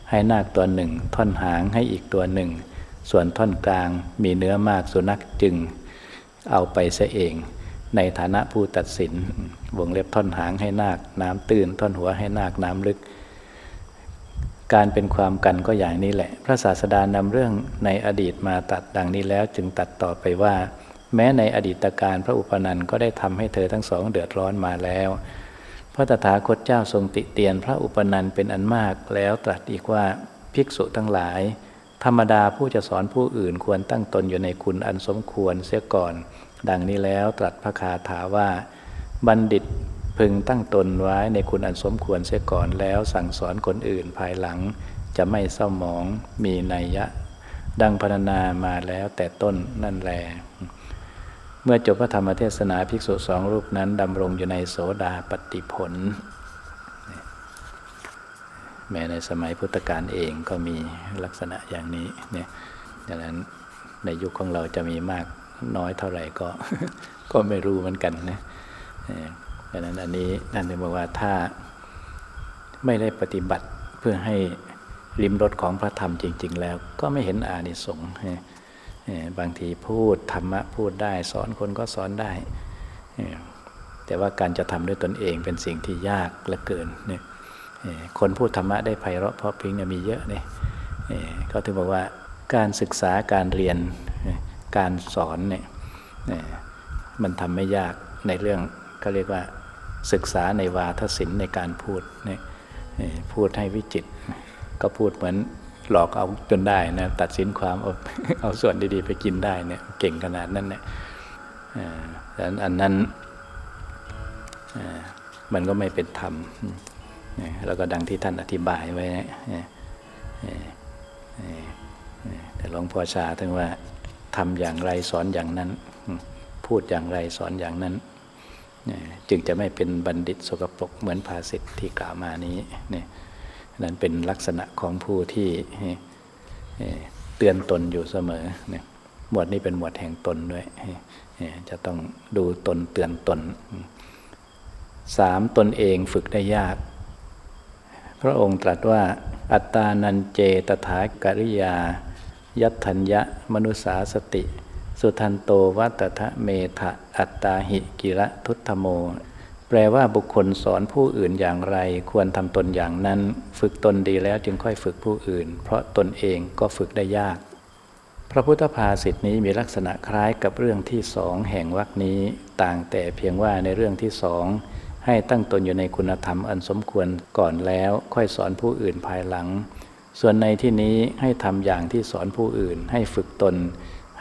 ให้นาคตัวหนึ่ง ท่อนหางให้อีกตัวหนึ่ง ส่วนท่อนกลางมีเนื้อมากสุนัขจึงเอาไปเสียเอง ในฐานะผู้ตัดสิน วงเล็บท่อนหางให้นาคน้ำตื้นท่อนหัวให้นาคน้ำลึก การเป็นความกันก็อย่างนี้แหละ พระศาสดานำเรื่องในอดีตมาตัดดังนี้แล้วจึงตัดต่อไปว่า แม้ในอดีตการพระอุปนันก็ได้ทำให้เธอทั้งสองเดือดร้อนมาแล้วพระตถาคตเจ้าทรงติเตียนพระอุปนันเป็นอันมากแล้วตรัสอีกว่าภิกษุทั้งหลาย ธรรมดาผู้จะสอนผู้อื่นควรตั้งตนอยู่ในคุณอันสมควรเสียก่อน ดังนี้แล้วตรัสพระคาถาว่า บัณฑิตพึงตั้งตนไว้ในคุณอันสมควรเสียก่อนแล้วสั่งสอนคนอื่นภายหลังจะไม่เศร้าหมองมีนัยยะ ดังพรรณนามาแล้วแต่ต้นนั่นแล เมื่อจบพระธรรมเทศนาภิกษุสองรูปนั้นดำรงอยู่ในโสดาปฏิผล แม้ในสมัยพุทธกาลเองก็มีลักษณะอย่างนี้เนี่ยดังนั้นในยุคของเราจะมีมากน้อยเท่าไหร่ก็ก็ไม่รู้เหมือนกันนะดังนั้นอันนี้นั่นเลยบอกว่าถ้าไม่ได้ปฏิบัติเพื่อให้ริมรถของพระธรรมจริง ๆ แล้วก็ไม่เห็นอานิสงส์ บางทีพูดธรรมะพูดได้ สอนคนก็สอนได้ แต่ว่าการจะทำด้วยตนเองเป็นสิ่งที่ยากเหลือเกินเนี่ยคนพูดธรรมะได้ไพเราะเพราะพิงเนี่ยมีเยอะเนี่ยเขาถึงบอกว่าการศึกษาการเรียนการสอนเนี่ยมันทำไม่ยากในเรื่องเขาเรียกว่าศึกษาในวาทศิลป์ในการพูดเนี่ยพูดให้วิจิต ก็พูดเหมือน หลอกเอาจนได้นะตัดสินความเอาเอาส่วนดีๆไปกินได้เนี่ยเก่งขนาดนั้นเนี่ยดังนั้นอันนั้นมันก็ไม่เป็นธรรมแล้วก็ดังที่ท่านอธิบายไว้แต่หลวงพ่อชาถึงว่าทำอย่างไรสอนอย่างนั้น พูดอย่างไรสอนอย่างนั้น จึงจะไม่เป็นบัณฑิตสกปรกเหมือนภาษิตที่กล่าวมานี้เนี่ย นั้นเป็นลักษณะของผู้ที่เตือนตนอยู่เสมอเนี่ยหมวดนี้เป็นหมวดแห่งตนด้วย จะต้องดูตนเตือนตนสามตนเองฝึกได้ยาก พระองค์ตรัสว่า อัตตานันเจตถากริยา ยัตถัญญะมนุษาสติ สุทันโตวัตถะเมทะอัตตาหิกิระทุตโม แปลว่าบุคคลสอนผู้อื่นอย่างไร ควรทำตนอย่างนั้น ฝึกตนดีแล้วจึงค่อยฝึกผู้อื่น เพราะตนเองก็ฝึกได้ยาก พระพุทธภาษิตนี้มีลักษณะคล้ายกับเรื่องที่สองแห่งวรรคนี้ต่างแต่เพียงว่าในเรื่องที่สองให้ตั้งตนอยู่ในคุณธรรมอันสมควรก่อนแล้ว ค่อยสอนผู้อื่นภายหลัง ส่วนในที่นี้ให้ทำอย่างที่สอนผู้อื่น ให้ฝึกตน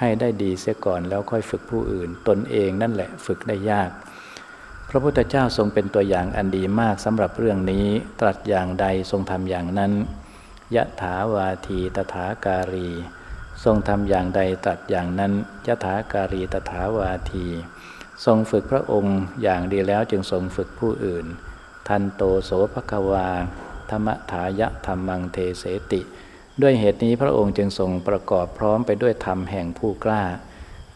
ให้ได้ดีเสียก่อนแล้วค่อยฝึกผู้อื่น ตนเองนั่นแหละฝึกได้ยาก พระพุทธเจ้าทรงเป็นตัวอย่างอันดีมากสำหรับเรื่องนี้ตรัสอย่างใดทรงทำอย่างนั้นยะถาวาทีตถาการี ทรงทำอย่างใดตรัสอย่างนั้นยะถาการีตถาวาที ทรงฝึกพระองค์อย่างดีแล้วจึงทรงฝึกผู้อื่น ทันโตโสภควาธรรมถายะธรรมังเทเสติ ด้วยเหตุนี้พระองค์จึงทรงประกอบพร้อมไปด้วยธรรมแห่งผู้กล้า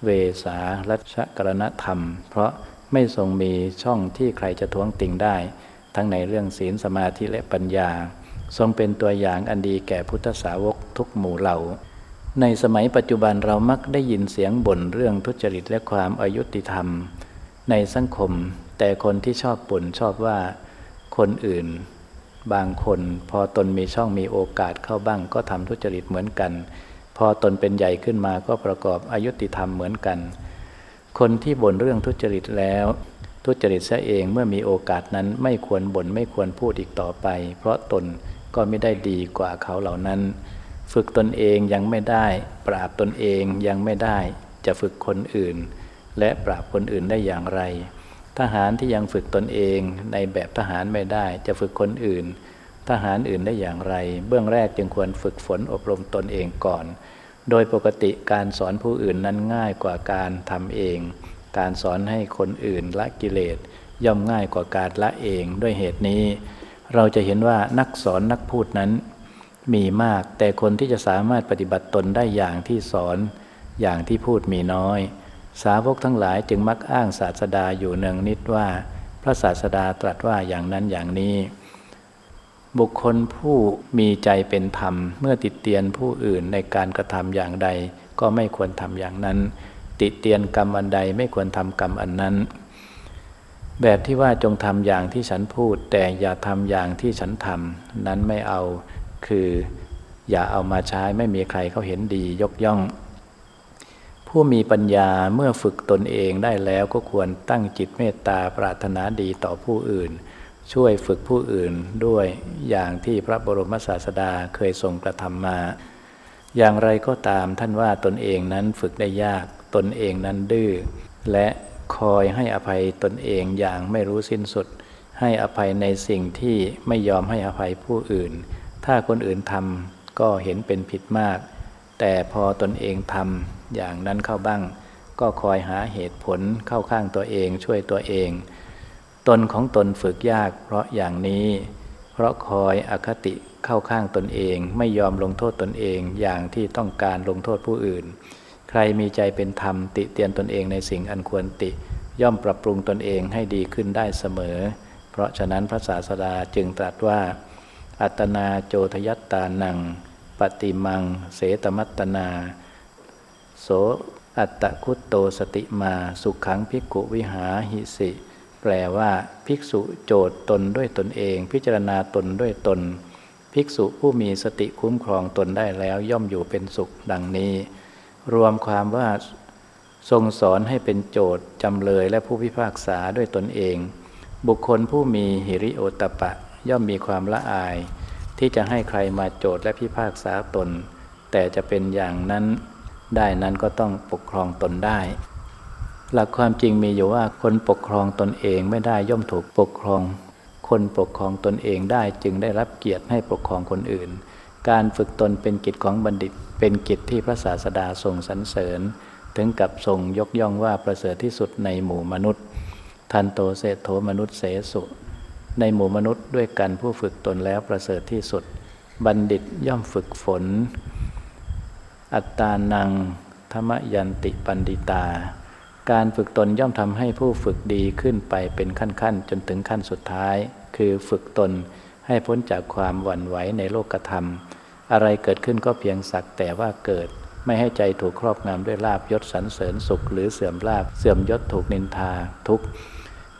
เวสารัชกรณธรรม เพราะ ไม่ทรงมีช่องที่ใครจะท้วงติงได้ ทั้งในเรื่องศีลสมาธิและปัญญา ทรงเป็นตัวอย่างอันดีแก่พุทธสาวกทุกหมู่เหล่า ในสมัยปัจจุบันเรามักได้ยินเสียงบ่นเรื่องทุจริตและความอายุติธรรม ในสังคม แต่คนที่ชอบบ่นชอบว่า คนอื่น บางคนพอตนมีช่องมีโอกาสเข้าบ้าง ก็ทำทุจริตเหมือนกัน พอตนเป็นใหญ่ขึ้นมาก็ประกอบอายุติธรรมเหมือนกัน คนที่บ่นเรื่องทุจริตแล้ว ทุจริตซะเองเมื่อมีโอกาสนั้นไม่ควรบน่นไม่ควรพูดอีกต่อไป เพราะตนก็ไม่ได้ดีกว่าเขาเหล่านั้น ฝึกตนเองยังไม่ได้ ปราบตนเองยังไม่ได้ จะฝึกคนอื่น และปราบคนอื่นได้อย่างไร ทหารที่ยังฝึกตนเองในแบบทหารไม่ได้ จะฝึกคนอื่น ทหารอื่นได้อย่างไร เบื้องแรกจึงควรฝึกฝนอบรมตนเองก่อน โดยปกติการสอนผู้อื่นนั้นง่ายกว่าการทำเอง การสอนให้คนอื่นละกิเลสย่อมง่ายกว่าการละเองด้วยเหตุนี้ เราจะเห็นว่านักสอนนักพูดนั้น มีมากแต่คนที่จะสามารถปฏิบัติตนได้อย่างที่สอน อย่างที่พูดมีน้อย สาวกทั้งหลายจึงมักอ้างศาสดาอยู่เนืองนิดว่า พระศาสดาตรัสว่าอย่างนั้นอย่างนี้ บุคคลผู้มีใจเป็นธรรม เมื่อติดเตียนผู้อื่นในการกระทำอย่างใด ก็ไม่ควรทำอย่างนั้น ติดเตียนกรรมอันใดไม่ควรทำกรรมอันนั้น แบบที่ว่าจงทำอย่างที่ฉันพูด แต่อย่าทำอย่างที่ฉันทำนั้นไม่เอา คือ อย่าเอามาใช้ไม่มีใครเขาเห็นดียกย่อง ผู้มีปัญญาเมื่อฝึกตนเองได้แล้วก็ควรตั้งจิตเมตตาปรารถนาดีต่อผู้อื่น ช่วยฝึกผู้อื่นด้วยอย่างที่พระบรมศาสดาเคยทรงกระทำมา อย่างไรก็ตามท่านว่าตนเองนั้นฝึกได้ยากตนเองนั้นดื้อและคอยให้อภัยตนเองอย่างไม่รู้สิ้นสุด ให้อภัยในสิ่งที่ไม่ยอมให้อภัยผู้อื่น ถ้าคนอื่นทำก็เห็นเป็นผิดมาก แต่พอตนเองทำอย่างนั้นเข้าบ้าง ก็คอยหาเหตุผลเข้าข้างตัวเองช่วยตัวเอง ตนของตนฝึกยากเพราะอย่างนี้ เพราะคอยอคติเข้าข้างตนเอง ไม่ยอมลงโทษตนเองอย่างที่ต้องการลงโทษผู้อื่น ใครมีใจเป็นธรรมติเตียนตนเองในสิ่งอันควรติ ย่อมปรับปรุงตนเองให้ดีขึ้นได้เสมอ เพราะฉะนั้นพระศาสดาจึงตรัสว่า อัตนาโจทยัตตานัง ปฏิมัง เสตมัตตนา โสอัตตะคุตโตสติมาสุขขังภิกุวิหาหิสิ แปลว่าภิกษุโจทย์ตนด้วยตนเอง พิจารณาตนด้วยตน ภิกษุผู้มีสติคุ้มครองตนได้แล้วย่อมอยู่เป็นสุขดังนี้ รวมความว่าทรงสอนให้เป็นโจทย์จำเลยและผู้พิพากษาด้วยตนเอง บุคคลผู้มีหิริโอตปะ ย่อมมีความละอาย ที่จะให้ใครมาโจทย์และพิพากษาตน แต่จะเป็นอย่างนั้นได้นั้นก็ต้องปกครองตนได้ หลักความจริงมีอยู่ว่าคนปกครองตนเองไม่ได้ย่อมถูกปกครอง คนปกครองตนเองได้จึงได้รับเกียรติให้ปกครองคนอื่น การฝึกตนเป็นกิจของบัณฑิต เป็นกิจที่พระศาสดาทรงสรรเสริญ ถึงกับทรงยกย่องว่าประเสริฐที่สุดในหมู่มนุษย์ ทันโตเศโธมนุษย์เสสุ ในหมู่มนุษย์ด้วยกันผู้ฝึกตนแล้วประเสริฐที่สุด บัณฑิตย่อมฝึกฝน อัตตานังธรรมยันติปันดิตา การฝึกตนย่อมทำให้ผู้ฝึกดีขึ้นไปเป็นขั้นๆ จนถึงขั้นสุดท้าย คือฝึกตนให้พ้นจากความหวั่นไหวในโลกธรรม อะไรเกิดขึ้นก็เพียงสักแต่ว่าเกิด ไม่ให้ใจถูกครอบงำด้วยลาบยศสรรเสริญสุข หรือเสื่อมลาบเสื่อมยศถูกนินทาทุก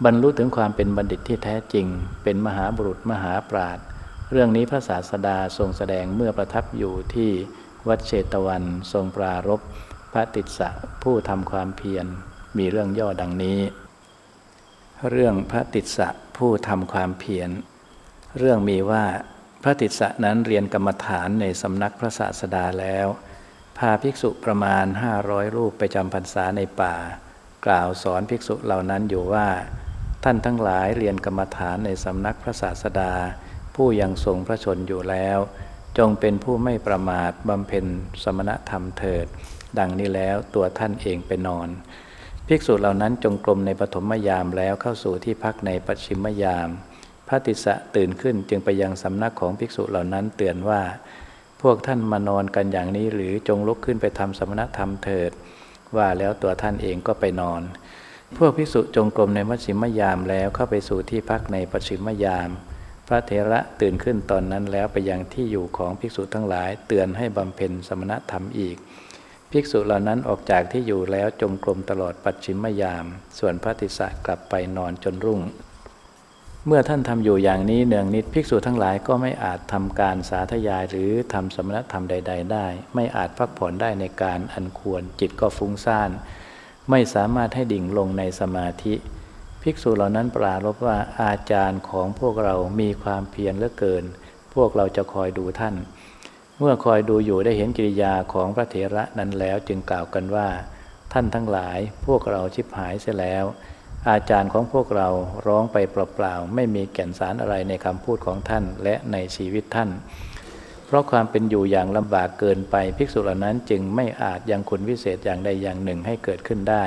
บรรลุถึงความเป็นบัณฑิตที่แท้จริง เป็นมหาบุรุษมหาปราชญ์เรื่องนี้พระศาสดาทรงแสดงเมื่อประทับอยู่ที่วัดเชตวัน ทรงปรารบพระติสสะผู้ทำความเพียร มีเรื่องย่อดังนี้ เรื่องพระติสสะผู้ทำความเพียร เรื่องมีว่าพระติสสะนั้นเรียนกรรมฐานในสำนักพระศาสดาแล้ว พาภิกษุประมาณห้าร้อยรูปไปจำพรรษาในป่า กล่าวสอนภิกษุเหล่านั้นอยู่ว่า ท่านทั้งหลายเรียนกรรมฐานในสำนักพระศาสดา ผู้ยังทรงพระชนอยู่แล้ว จงเป็นผู้ไม่ประมาทบำเพ็ญสมณธรรมเถิด ดังนี้แล้วตัวท่านเองไปนอน ภิกษุเหล่านั้นจงกรมในปฐมยามแล้วเข้าสู่ที่พักในปัจฉิมยาม พระติสะตื่นขึ้นจึงไปยังสำนักของภิกษุเหล่านั้นเตือนว่า พวกท่านมานอนกันอย่างนี้หรือจงลุกขึ้นไปทำสมณธรรมเถิด ว่าแล้วตัวท่านเองก็ไปนอน พวกภิกษุจงกรมในมัชชิมยามแล้วเข้าไปสู่ที่พักในปัจฉิมยาม พระเถระตื่นขึ้นตอนนั้นแล้วไปยังที่อยู่ของภิกษุทั้งหลาย เตือนให้บำเพ็ญสมณธรรมอีก ภิกษุเหล่านั้นออกจากที่อยู่แล้วจงกรมตลอดปัจฉิมยาม ส่วนพระติสะกลับไปนอนจนรุ่ง เมื่อท่านทำอยู่อย่างนี้เนืองนิดภิกษุทั้งหลายก็ไม่อาจทำการสาธยายหรือทำสมณธรรมใด ๆ ได้ ไม่อาจพักผ่อนได้ในการอันควรจิตก็ฟุ้งซ่าน ไม่สามารถให้ดิ่งลงในสมาธิ ภิกษุเหล่านั้นปรารบว่าอาจารย์ของพวกเรามีความเพียรเหลือเกิน พวกเราจะคอยดูท่าน เมื่อคอยดูอยู่ได้เห็นกิริยาของพระเถระนั้นแล้วจึงกล่าวกันว่า ท่านทั้งหลายพวกเราชิบหายเสียแล้ว อาจารย์ของพวกเราร้องไปเปล่าๆไม่มีแก่นสารอะไรในคำพูดของท่านและในชีวิตท่าน เพราะความเป็นอยู่อย่างลำบากเกินไปภิกษุเหล่านั้นจึงไม่อาจยังคุณวิเศษอย่างใดอย่างหนึ่งให้เกิดขึ้นได้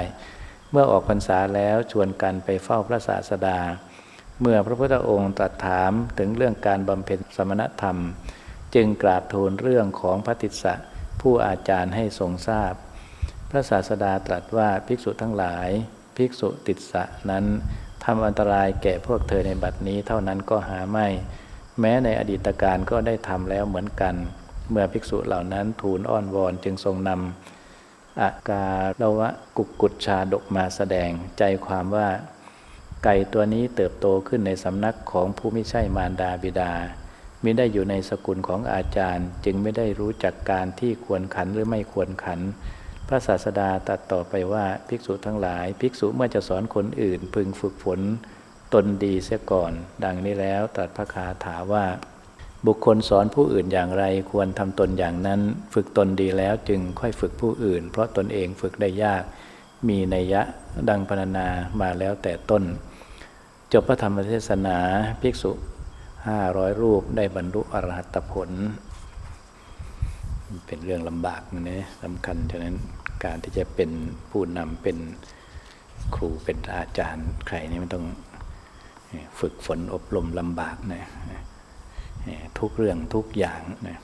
เมื่อออกพรรษาแล้วชวนกันไปเฝ้าพระศาสดา เมื่อพระพุทธองค์ตรัสถามถึงเรื่องการบำเพ็ญสมณธรรม จึงกราบทูลเรื่องของพระติสสะผู้อาจารย์ให้ทรงทราบ พระศาสดาตรัสว่าภิกษุทั้งหลาย ภิกษุติสสะนั้นทำอันตรายแก่พวกเธอในบัดนี้เท่านั้นก็หาไม่ แม้ในอดีตการก็ได้ทำแล้วเหมือนกัน เมื่อภิกษุเหล่านั้นทูลอ้อนวอนจึงทรงนำอาการวะกุกกุจชาดกมาแสดงใจความว่า ไก่ตัวนี้เติบโตขึ้นในสำนักของผู้ไม่ใช่มารดาบิดา มิได้อยู่ในสกุลของอาจารย์ จึงไม่ได้รู้จักการที่ควรขันหรือไม่ควรขัน พระศาสดาตรัสต่อไปว่าภิกษุทั้งหลาย ภิกษุเมื่อจะสอนคนอื่น พึงฝึกฝนตนดีเสียก่อน ดังนี้แล้วตรัสพระคาถาว่า บุคคลสอนผู้อื่นอย่างไรควรทำตนอย่างนั้น ฝึกตนดีแล้วจึงค่อยฝึกผู้อื่น เพราะตนเองฝึกได้ยาก มีนัยยะดังพรรณนามาแล้วแต่ต้น จบพระธรรมเทศนาภิกษุ ห้าร้อยรูปได้บรรลุอรหัตผล เป็นเรื่องลำบากนะสำคัญฉะนั้นการที่จะเป็นผู้นำเป็นครูเป็นอาจารย์ ใครนี่มันต้องฝึกฝนอบรมลำบากนะทุกเรื่องทุกอย่างนะ